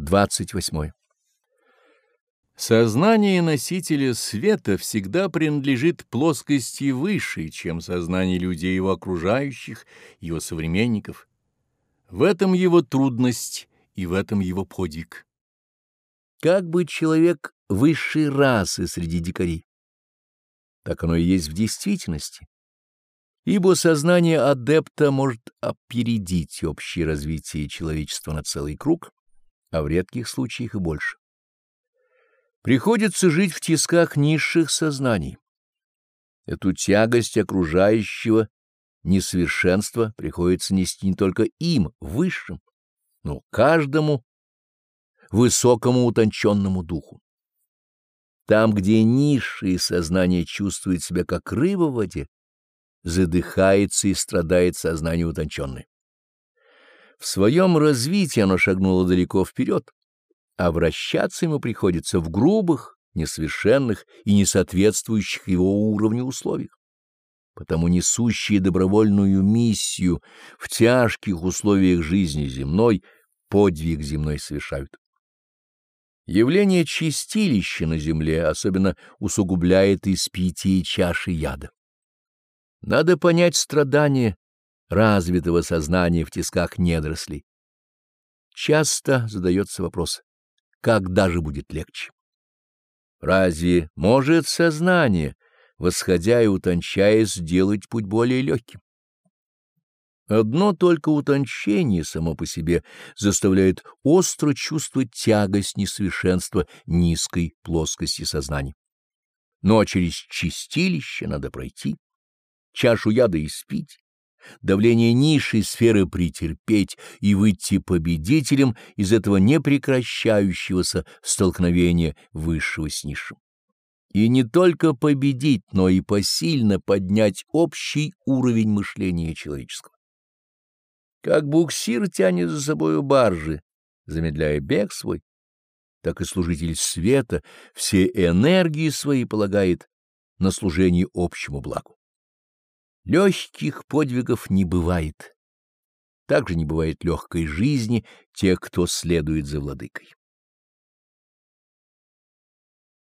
28. Сознание носителя света всегда принадлежит плоскости выше, чем сознание людей его окружающих, его современников. В этом его трудность и в этом его подвиг. Как бы человек высшей расы среди дикарей? Так оно и есть в действительности. Ибо сознание адепта может опередить общее развитие человечества на целый круг, а в редких случаях и больше. Приходится жить в тисках низших сознаний. Эту тягость окружающего несовершенства приходится нести не только им, высшим, но каждому высокому утонченному духу. Там, где низшее сознание чувствует себя как рыба в воде, задыхается и страдает сознание утонченное. В своем развитии оно шагнуло далеко вперед, а вращаться ему приходится в грубых, несовершенных и несоответствующих его уровню условиях. Потому несущие добровольную миссию в тяжких условиях жизни земной подвиг земной совершают. Явление чистилища на земле особенно усугубляет испитие чаши яда. Надо понять страдания развитого сознания в тисках недорослей. Часто задается вопрос, когда же будет легче? Разве может сознание, восходя и утончаясь, сделать путь более легким? Одно только утончение само по себе заставляет остро чувствовать тягость несовершенства низкой плоскости сознания. Но через чистилище надо пройти, чашу яда испить, давление низшей сферы претерпеть и выйти победителем из этого непрекращающегося столкновения высшего с низшим. И не только победить, но и посильно поднять общий уровень мышления человеческого. Как буксир тянет за собою баржи, замедляя бег свой, так и служитель света все энергии свои полагает на служение общему благу. Легких подвигов не бывает. Также не бывает легкой жизни тех, кто следует за владыкой.